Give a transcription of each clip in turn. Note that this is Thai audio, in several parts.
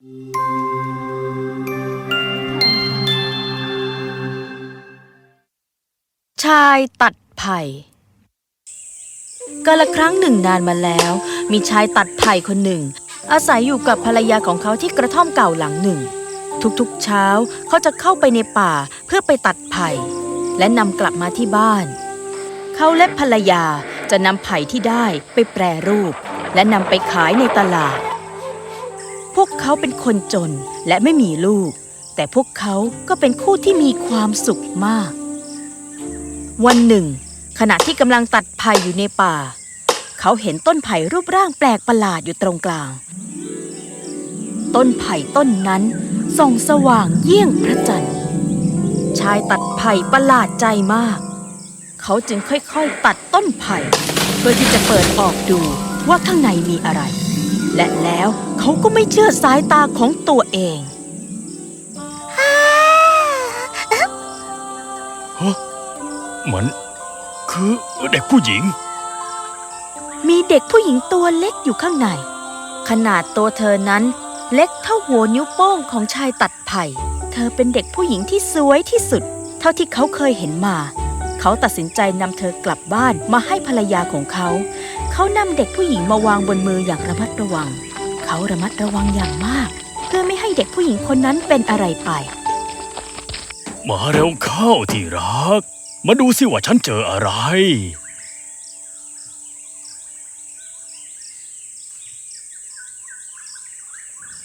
ชายตัดไผ่กาละครั้งหนึ่งนานมาแล้ว มีชายตัดไผ่คนหนึ่ง อาศัยอยู่กับภรรยาของเขาที่กระท่อมเก่าหลังหนึ่ง ทุกๆเช้าเขาจะเข้าไปในป่าเพื่อไปตัดไผ่และนำกลับมาที่บ้าน เขาและภรรยาจะนำไผ่ที่ได้ไปแปรรูป และนำไปขายในตลาด วกเขาเป็นคนจนและไม่มีลูก แต่พวกเขาก็เป็นคู่ที่มีความสุขมาก วันหนึ่ง ขณะที่กำลังตัดไผ่อยู่ในป่า เขาเห็นต้นไผ่รูปร่างแปลกประหลาดอยู่ตรงกลาง ต้นไผ่ต้นนั้นส่องสว่างเยี่ยงพระจันทร์ ชายตัดไผ่ประหลาดใจมาก เขาจึงค่อยๆตัดต้นไผ่เพื่อที่จะเปิดออกดูว่าข้างในมีอะไร และแล้วเขาก็ไม่เชื่อสายตาของตัวเองมันคือเด็กผู้หญิง มีเด็กผู้หญิงตัวเล็กอยู่ข้างใน ขนาดตัวเธอนั้นเล็กเท่าหัวนิ้วโป้งของชายตัดไผ่ เธอเป็นเด็กผู้หญิงที่สวยที่สุด เท่าที่เขาเคยเห็นมา เขาตัดสินใจนำเธอกลับบ้านมาให้ภรรยาของเขา เขานำเด็กผู้หญิงมาวางบนมืออย่างระมัดระวัง เขาระมัดระวังอย่างมาก เพื่อไม่ให้เด็กผู้หญิงคนนั้นเป็นอะไรไป มาเร็วเข้าที่รัก มาดูสิว่าฉันเจออะไร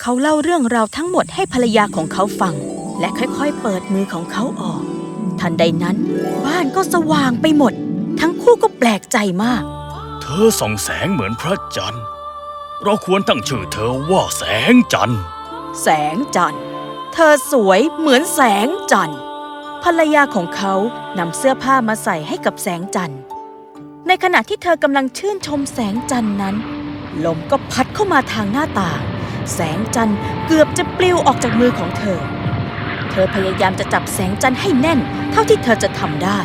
เขาเล่าเรื่องราวทั้งหมดให้ภรรยาของเขาฟัง และค่อยๆ เปิดมือของเขาออก ทันใดนั้น บ้านก็สว่างไปหมด ทั้งคู่ก็แปลกใจมาก เธอส่องแสงเหมือนพระจันทร์ เราควรตั้งชื่อเธอว่าแสงจันทร์ แสงจันทร์ เธอสวยเหมือนแสงจันทร์ ภรรยาของเขานำเสื้อผ้ามาใส่ให้กับแสงจันทร์ ในขณะที่เธอกำลังชื่นชมแสงจันทร์นั้น ลมก็พัดเข้ามาทางหน้าต่าง แสงจันทร์เกือบจะปลิวออกจากมือของเธอ เธอพยายามจะจับแสงจันทร์ให้แน่น เท่าที่เธอจะทำได้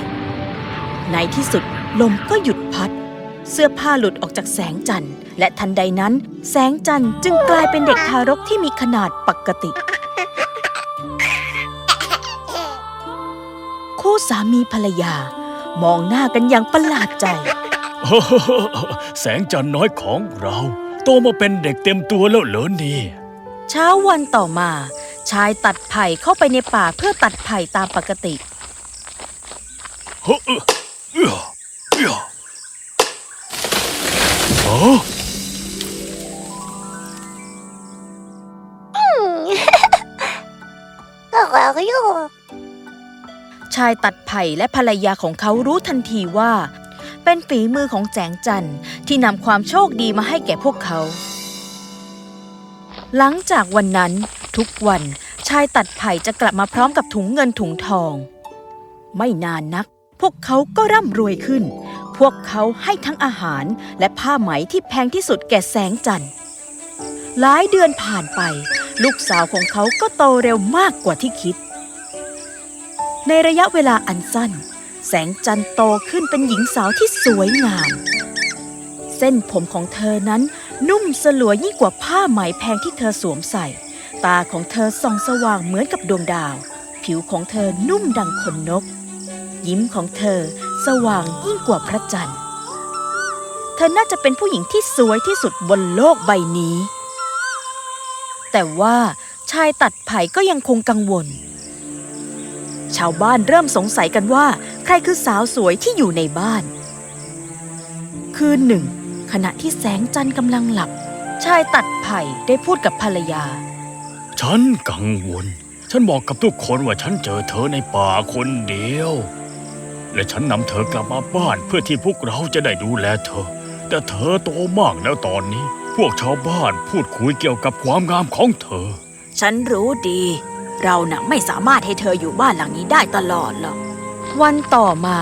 ในที่สุดลมก็หยุดพัด เสื้อผ้าหลุดออกจากแสงจันทร์ และทันใดนั้น แสงจันทร์จึงกลายเป็นเด็กทารกที่มีขนาดปกติ คู่สามีภรรยา มองหน้ากันอย่างประหลาดใจ แสงจันทร์น้อยของเรา โตมาเป็นเด็กเต็มตัวแล้วเหรอเนี่ยเช้าวันต่อมา ชายตัดไผ่เข้าไปในป่าเพื่อตัดไผ่ตามปกติ เฮ้อเอ้อเอ้อ เอ้อเอ้อชายตัดไผ่และภรรยาของเขารู้ทันทีว่า เป็นฝีมือของแสงจันทร์ที่นำความโชคดีมาให้แก่พวกเขา หลังจากวันนั้นทุกวันชายตัดไผ่จะกลับมาพร้อมกับถุงเงินถุงทอง ไม่นานนัก พวกเขาก็ร่ำรวยขึ้นพ วกเขาให้ทั้งอาหารและผ้าไหมที่แพงที่สุดแก่แสงจันทร์หลายเดือนผ่านไป ลูกสาวของเขาก็โตเร็วมากกว่าที่คิด ในระยะเวลาอันสั้น แสงจันทร์โตขึ้นเป็นหญิงสาวที่สวยงาม เส้นผมของเธอนั้นนุ่มสลวยยิ่งกว่าผ้าไหมแพงที่เธอสวมใส่ ตาของเธอส่องสว่างเหมือนกับดวงดาว ผิวของเธอนุ่มดังขนนก ยิ้มของเธอ สว่างยิ่งกว่าพระจันทร์ เธอน่าจะเป็นผู้หญิงที่สวยที่สุดบนโลกใบนี้ แต่ว่าชายตัดไผ่ก็ยังคงกังวล ชาวบ้านเริ่มสงสัยกันว่า ใครคือสาวสวยที่อยู่ในบ้าน คืนหนึ่ง ขณะที่แสงจันทร์กำลังหลับ ชายตัดไผ่ได้พูดกับภรรยา ฉันกังวล ฉันบอกกับทุกคนว่าฉันเจอเธอในป่าคนเดียว และฉันนำเธอกลับมาบ้านเพื่อที่พวกเราจะได้ดูแลเธอ แต่เธอโตมากแล้วตอนนี้ พวกชาวบ้านพูดคุยเกี่ยวกับความงามของเธอ ฉันรู้ดี เราน่ะไม่สามารถให้เธออยู่บ้านหลังนี้ได้ตลอดหรอกวันต่อมา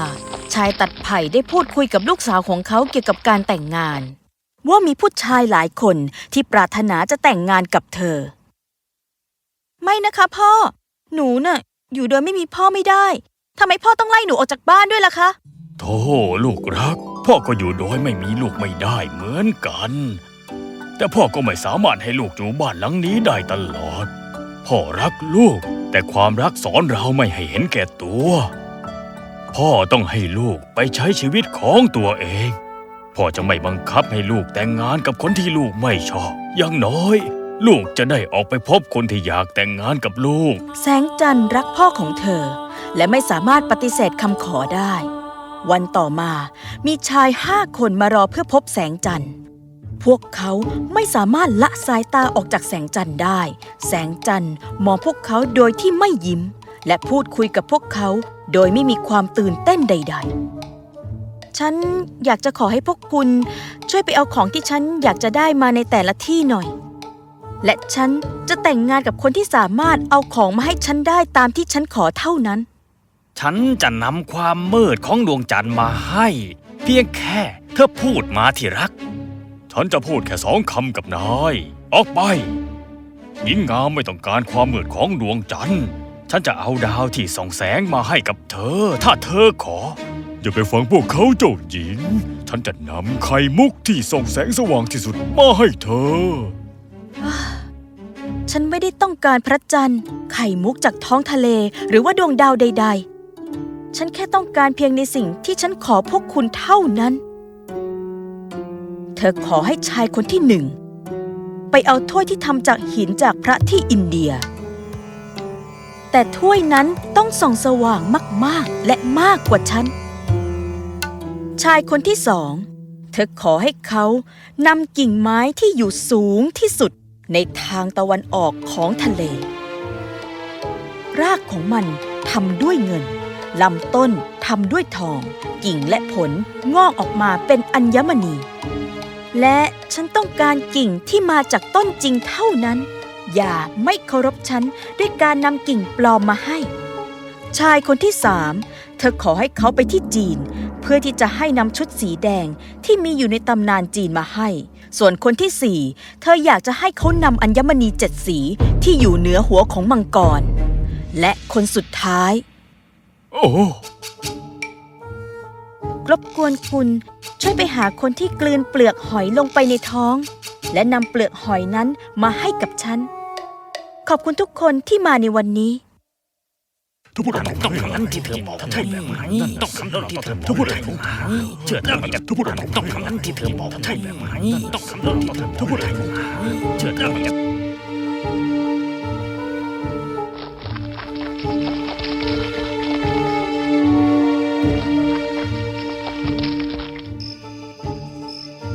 ชายตัดไผ่ได้พูดคุยกับลูกสาวของเขาเกี่ยวกับการแต่งงาน ว่ามีผู้ชายหลายคนที่ปรารถนาจะแต่งงานกับเธอ ไม่นะคะพ่อ หนูน่ะ อยู่โดยไม่มีพ่อไม่ได้ ทำไมพ่อต้องไล่หนูออกจากบ้านด้วยล่ะคะโธ่ลูกรัก พ่อก็อยู่โดยไม่มีลูกไม่ได้เหมือนกัน แต่พ่อก็ไม่สามารถให้ลูกอยู่บ้านหลังนี้ได้ตลอด พ่อรักลูก แต่ความรักสอนเราไม่ให้เห็นแก่ตัว พ่อต้องให้ลูกไปใช้ชีวิตของตัวเอง พ่อจะไม่บังคับให้ลูกแต่งงานกับคนที่ลูกไม่ชอบอย่างน้อยลูกจะได้ออกไปพบคนที่อยากแต่งงานกับลูก แสงจันทร์รักพ่อของเธอ และไม่สามารถปฏิเสธคำขอได้ วันต่อมามีชายห้าคนมารอเพื่อพบแสงจันทร์ พวกเขาไม่สามารถละสายตาออกจากแสงจันทร์ได้ แสงจันทร์มองพวกเขาโดยที่ไม่ยิ้ม และพูดคุยกับพวกเขาโดยไม่มีความตื่นเต้นใด ๆ ฉันอยากจะขอให้พวกคุณ ช่วยไปเอาของที่ฉันอยากจะได้มาในแต่ละที่หน่อย และฉันจะแต่งงานกับคนที่สามารถเอาของมาให้ฉันได้ตามที่ฉันขอเท่านั้น ฉันจะนำความมืดของดวงจันทร์มาให้ เพียงแค่เธอพูดมาที่รัก ฉันจะพูดแค่สองคำกับนาย ออกไปหญิงงามไม่ต้องการความมืดของดวงจันทร์ ฉันจะเอาดาวที่ส่องแสงมาให้กับเธอ ถ้าเธอขอ อย่าไปฟังพวกเขาเจ้าหญิง ฉันจะนำไข่มุกที่ส่องแสงสว่างที่สุดมาให้เธอ ฉันไม่ได้ต้องการพระจันทร์ ไข่มุกจากท้องทะเล หรือว่าดวงดาวใด ๆ ฉันแค่ต้องการเพียงในสิ่งที่ฉันขอพวกคุณเท่านั้น เธอขอให้ชายคนที่หนึ่ง ไปเอาถ้วยที่ทำจากหินจากพระที่อินเดีย แต่ถ้วยนั้นต้องส่องสว่างมากๆและมากกว่าฉัน ชายคนที่สอง เธอขอให้เขานำกิ่งไม้ที่อยู่สูงที่สุดในทางตะวันออกของทะเล รากของมันทำด้วยเงิน ลำต้นทำด้วยทอง กิ่งและผลงอกออกมาเป็นอัญมณี และฉันต้องการกิ่งที่มาจากต้นจริงเท่านั้น อย่าไม่เคารพฉันด้วยการนำกิ่งปลอมมาให้ ชายคนที่สามเธอขอให้เขาไปที่จีน เพื่อที่จะให้นำชุดสีแดงที่มีอยู่ในตำนานจีนมาให้ ส่วนคนที่สี่เธออยากจะให้เขานำอัญมณีเจ็ดสีที่อยู่เหนือหัวของมังกร และคนสุดท้าย โอ้รบกวนคุณช่วยไปหาคนที่กลืนเปลือกหอยลงไปในท้อง และนำเปลือกหอยนั้นมาให้กับฉัน ขอบคุณทุกคนที่มาในวันนี้ทุกคนต้องทำนั้นที่เธอบอกใช่ไหมต้องทำนั้นที่เธอทุกคนต้องทำเชื่อได้ไหมทุกคนต้องทำนั้นที่เธอบอกใช่ไหมต้องทำนั้นที่เธอทุกคนต้องทำเชื่อได้ไหม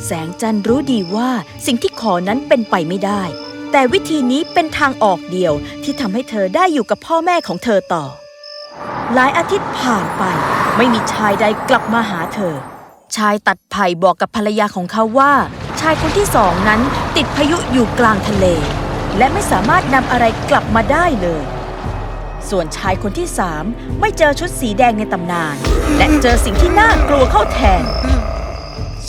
แสงจันทร์รู้ดีว่าสิ่งที่ขอนั้นเป็นไปไม่ได้ แต่วิธีนี้เป็นทางออกเดียวที่ทำให้เธอได้อยู่กับพ่อแม่ของเธอต่อ หลายอาทิตย์ผ่านไป ไม่มีชายใดกลับมาหาเธอ ชายตัดไผ่บอกกับภรรยาของเขาว่า ชายคนที่สองนั้นติดพายุอยู่กลางทะเล และไม่สามารถนำอะไรกลับมาได้เลยส่วนชายคนที่สามไม่เจอชุดสีแดงในตำนาน และเจอสิ่งที่น่ากลัวเข้าแทน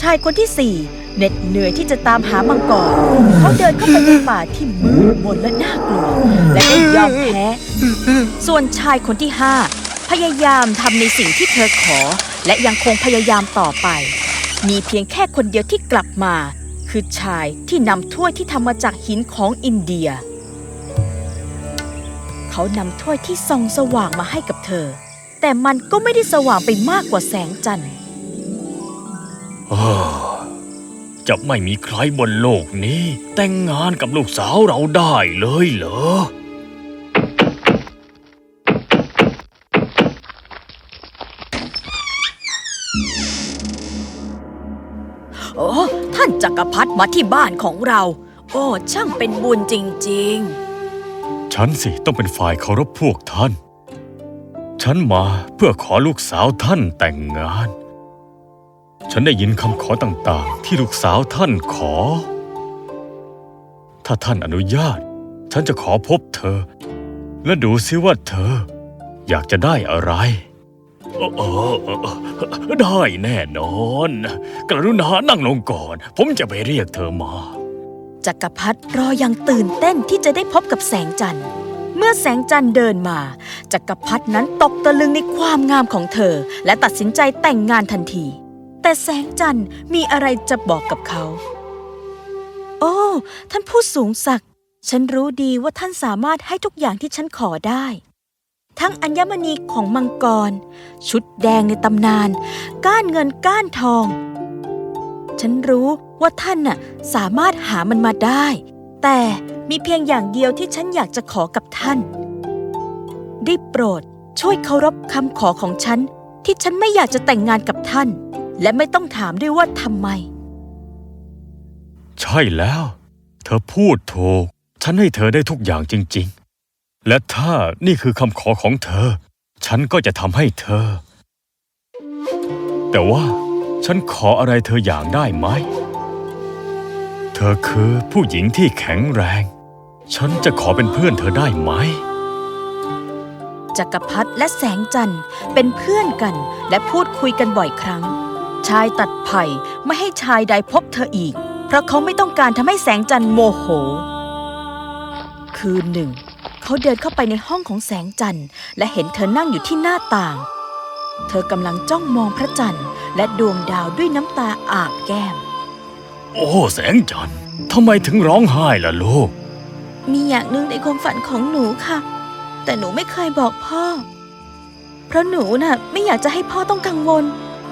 ายคนที่สี่เหน็ดเหนื่อยที่จะตามหามังกรเขาเดินเข้าไปในป่าที่มืดมนและน่ากลัว และได้ยอมแพ้ ส่วนชายคนที่ห้าพยายามทำในสิ่งที่เธอขอ และยังคงพยายามต่อไป มีเพียงแค่คนเดียวที่กลับมา คือชายที่นำถ้วยที่ทำมาจากหินของอินเดีย เขานำถ้วยที่ส่องสว่างมาให้กับเธอ แต่มันก็ไม่ได้สว่างไปมากกว่าแสงจันทร์ จะไม่มีใครบนโลกนี้ แต่งงานกับลูกสาวเราได้เลยเหรอ โอ้ท่านจักรพรรดิมาที่บ้านของเรา โอ้ ช่างเป็นบุญจริงฉันสิต้องเป็นฝ่ายเคารพพวกท่าน ฉันมาเพื่อขอลูกสาวท่านแต่งงาน ฉันได้ยินคำขอต่างๆ ที่ลูกสาวท่านขอ ถ้าท่านอนุญาต ฉันจะขอพบเธอ และดูซิว่าเธอ อยากจะได้อะไรเออได้แน่นอน กรุณานั่งลงก่อน ผมจะไปเรียกเธอมา จักรพรรดิรออย่างตื่นเต้นที่จะได้พบกับแสงจันทร์ เมื่อแสงจันทร์เดินมา จักรพรรดินั้นตกตะลึงในความงามของเธอ และตัดสินใจแต่งงานทันที แต่แสงจันทร์มีอะไรจะบอกกับเขา โอ้ ท่านผู้สูงศักดิ์ฉันรู้ดีว่าท่านสามารถให้ทุกอย่างที่ฉันขอได้ ทั้งอัญมณีของมังกร ชุดแดงในตำนาน ก้านเงินก้านทอง ฉันรู้ว่าท่านน่ะสามารถหามันมาได้ แต่มีเพียงอย่างเดียวที่ฉันอยากจะขอกับท่าน ได้โปรดช่วยเคารพคำขอของฉันที่ฉันไม่อยากจะแต่งงานกับท่าน และไม่ต้องถามด้วยว่าทำไม ใช่แล้ว เธอพูดถูก ฉันให้เธอได้ทุกอย่างจริง ๆ และถ้านี่คือคำขอของเธอ ฉันก็จะทำให้เธอ แต่ว่าฉันขออะไรเธออย่างได้ไหม เธอคือผู้หญิงที่แข็งแรง ฉันจะขอเป็นเพื่อนเธอได้ไหมจักรพรรดิและแสงจันทร์เป็นเพื่อนกันและพูดคุยกันบ่อยครั้ง ชายตัดไผ่ไม่ให้ชายใดพบเธออีก เพราะเขาไม่ต้องการทำให้แสงจันทร์โมโห คืนหนึ่ง เขาเดินเข้าไปในห้องของแสงจันทร์ และเห็นเธอนั่งอยู่ที่หน้าต่าง เธอกำลังจ้องมองพระจันทร์ และดวงดาวด้วยน้ำตาอาบแก้ม โอ้แสงจันทร์ทำไมถึงร้องไห้ล่ะลูก มีอย่างหนึ่งในความฝันของหนูค่ะ แต่หนูไม่เคยบอกพ่อ เพราะหนูน่ะไม่อยากจะให้พ่อต้องกังวล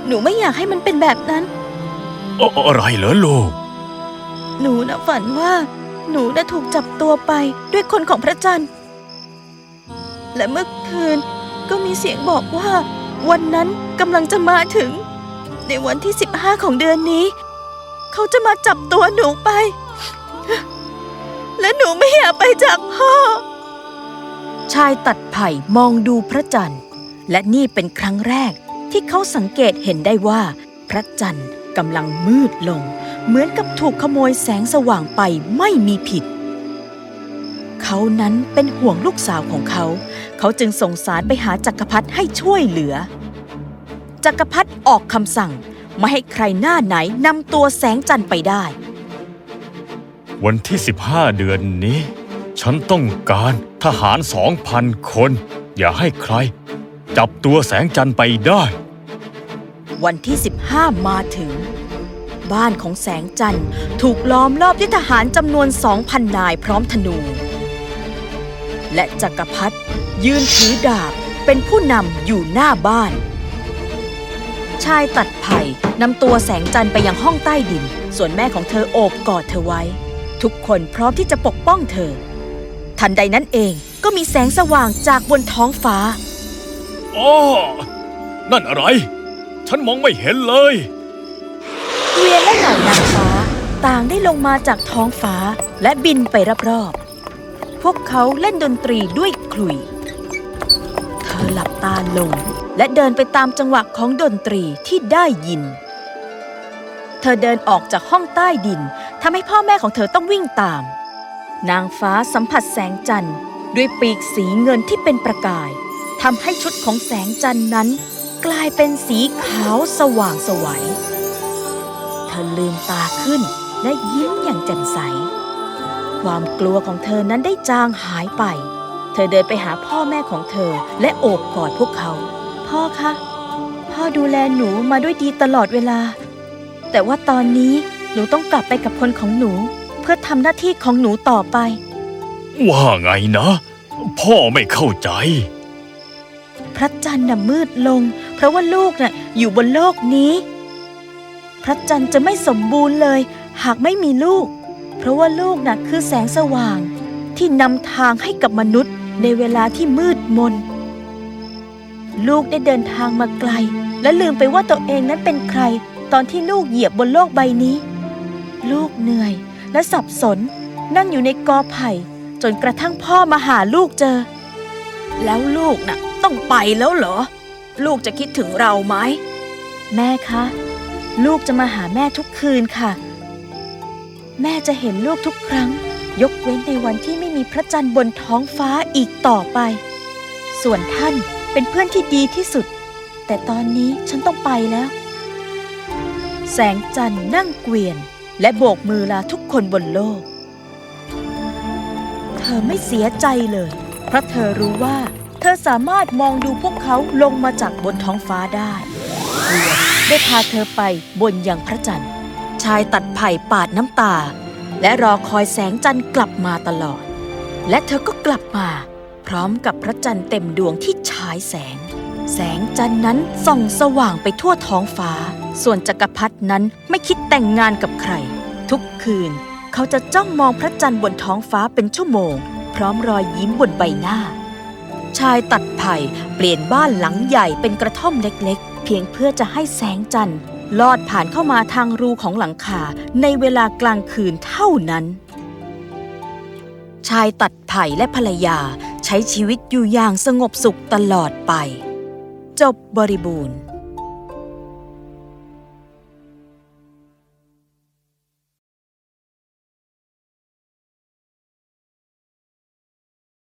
หนูไม่อยากให้มันเป็นแบบนั้น อะอะไรเหรอลูก หนูน่ะฝันว่า หนูได้ถูกจับตัวไปด้วยคนของพระจันทร์ และเมื่อคืนก็มีเสียงบอกว่า วันนั้นกำลังจะมาถึง ในวันที่ 15 ของเดือนนี้ เขาจะมาจับตัวหนูไป และหนูไม่อยากไปจากพ่อ ชายตัดไผ่มองดูพระจันทร์ และนี่เป็นครั้งแรก ที่เขาสังเกตเห็นได้ว่า พระจันทร์กำลังมืดลง เหมือนกับถูกขโมยแสงสว่างไปไม่มีผิด เขานั้นเป็นห่วงลูกสาวของเขา เขาจึงส่งสารไปหาจักรพรรดิให้ช่วยเหลือ จักรพรรดิออกคำสั่งไม่ให้ใครหน้าไหนนำตัวแสงจันทร์ไปได้ วันที่ 15 เดือนนี้ ฉันต้องการทหารสองพันคน อย่าให้ใคร จับตัวแสงจันทร์ไปได้ วันที่ 15 มาถึง บ้านของแสงจันทร์ถูกล้อมรอบด้วยทหารจำนวน 2,000 นายพร้อมธนู และจักรพรรดิยืนถือดาบเป็นผู้นำอยู่หน้าบ้าน ชายตัดไผ่นำตัวแสงจันทร์ไปยังห้องใต้ดิน ส่วนแม่ของเธอโอบกอดเธอไว้ ทุกคนพร้อมที่จะปกป้องเธอ ทันใดนั้นเองก็มีแสงสว่างจากบนท้องฟ้าอ้อนั่นอะไร ฉันมองไม่เห็นเลย เวียนและเหล่านางฟ้าต่างได้ลงมาจากท้องฟ้าและบินไปรอบๆ พวกเขาเล่นดนตรีด้วยขลุ่ย เธอหลับตาลงและเดินไปตามจังหวะของดนตรีที่ได้ยิน เธอเดินออกจากห้องใต้ดินทำให้พ่อแม่ของเธอต้องวิ่งตาม นางฟ้าสัมผัสแสงจันทร์ด้วยปีกสีเงินที่เป็นประกายทำให้ชุดของแสงจันทร์นั้น กลายเป็นสีขาวสว่างไสวัยเธอลืมตาขึ้นและยิ้มอย่างแจ่มใส ความกลัวของเธอนั้นได้จางหายไป เธอเดินไปหาพ่อแม่ของเธอและโอบกอดพวกเขา พ่อคะ พ่อดูแลหนูมาด้วยดีตลอดเวลา แต่ว่าตอนนี้หนูต้องกลับไปกับคนของหนู เพื่อทำหน้าที่ของหนูต่อไป ว่าไงนะ พ่อไม่เข้าใจ พระจันทร์น่ะมืดลง เพราะว่าลูกน่ะอยู่บนโลกนี้ พระจันทร์จะไม่สมบูรณ์เลย หากไม่มีลูก เพราะว่าลูกน่ะคือแสงสว่าง ที่นำทางให้กับมนุษย์ในเวลาที่มืดมน ลูกได้เดินทางมาไกล และลืมไปว่าตัวเองนั้นเป็นใคร ตอนที่ลูกเหยียบบนโลกใบนี้ ลูกเหนื่อยและสับสน นั่งอยู่ในกอไผ่ จนกระทั่งพ่อมาหาลูกเจอ แล้วลูกน่ะต้องไปแล้วเหรอ ลูกจะคิดถึงเราไหม แม่คะ ลูกจะมาหาแม่ทุกคืนค่ะ แม่จะเห็นลูกทุกครั้ง ยกเว้นในวันที่ไม่มีพระจันทร์บนท้องฟ้าอีกต่อไป ส่วนท่านเป็นเพื่อนที่ดีที่สุด แต่ตอนนี้ฉันต้องไปแล้ว แสงจันทร์นั่งเกวียน และโบกมือลาทุกคนบนโลก เธอไม่เสียใจเลย เพราะเธอรู้ว่า เธอสามารถมองดูพวกเขาลงมาจากบนท้องฟ้าได้เกวียนได้พาเธอไปบนยังพระจันทร์ ชายตัดไผ่ปาดน้ำตา และรอคอยแสงจันทร์กลับมาตลอด และเธอก็กลับมา พร้อมกับพระจันทร์เต็มดวงที่ฉายแสง แสงจันทร์นั้นส่องสว่างไปทั่วท้องฟ้า ส่วนจักรพรรดินั้นไม่คิดแต่งงานกับใคร ทุกคืน เขาจะจ้องมองพระจันทร์บนท้องฟ้าเป็นชั่วโมง พร้อมรอยยิ้มบนใบหน้าายตัดไผ่เปลี่ยนบ้านหลังใหญ่เป็นกระท่อมเล็กๆ เพียงเพื่อจะให้แสงจันทร์ ลอดผ่านเข้ามาทางรูของหลังคาในเวลากลางคืนเท่านั้น ชายตัดไผ่และภรรยาใช้ชีวิตอยู่อย่างสงบสุขตลอดไป จบบริบูรณ์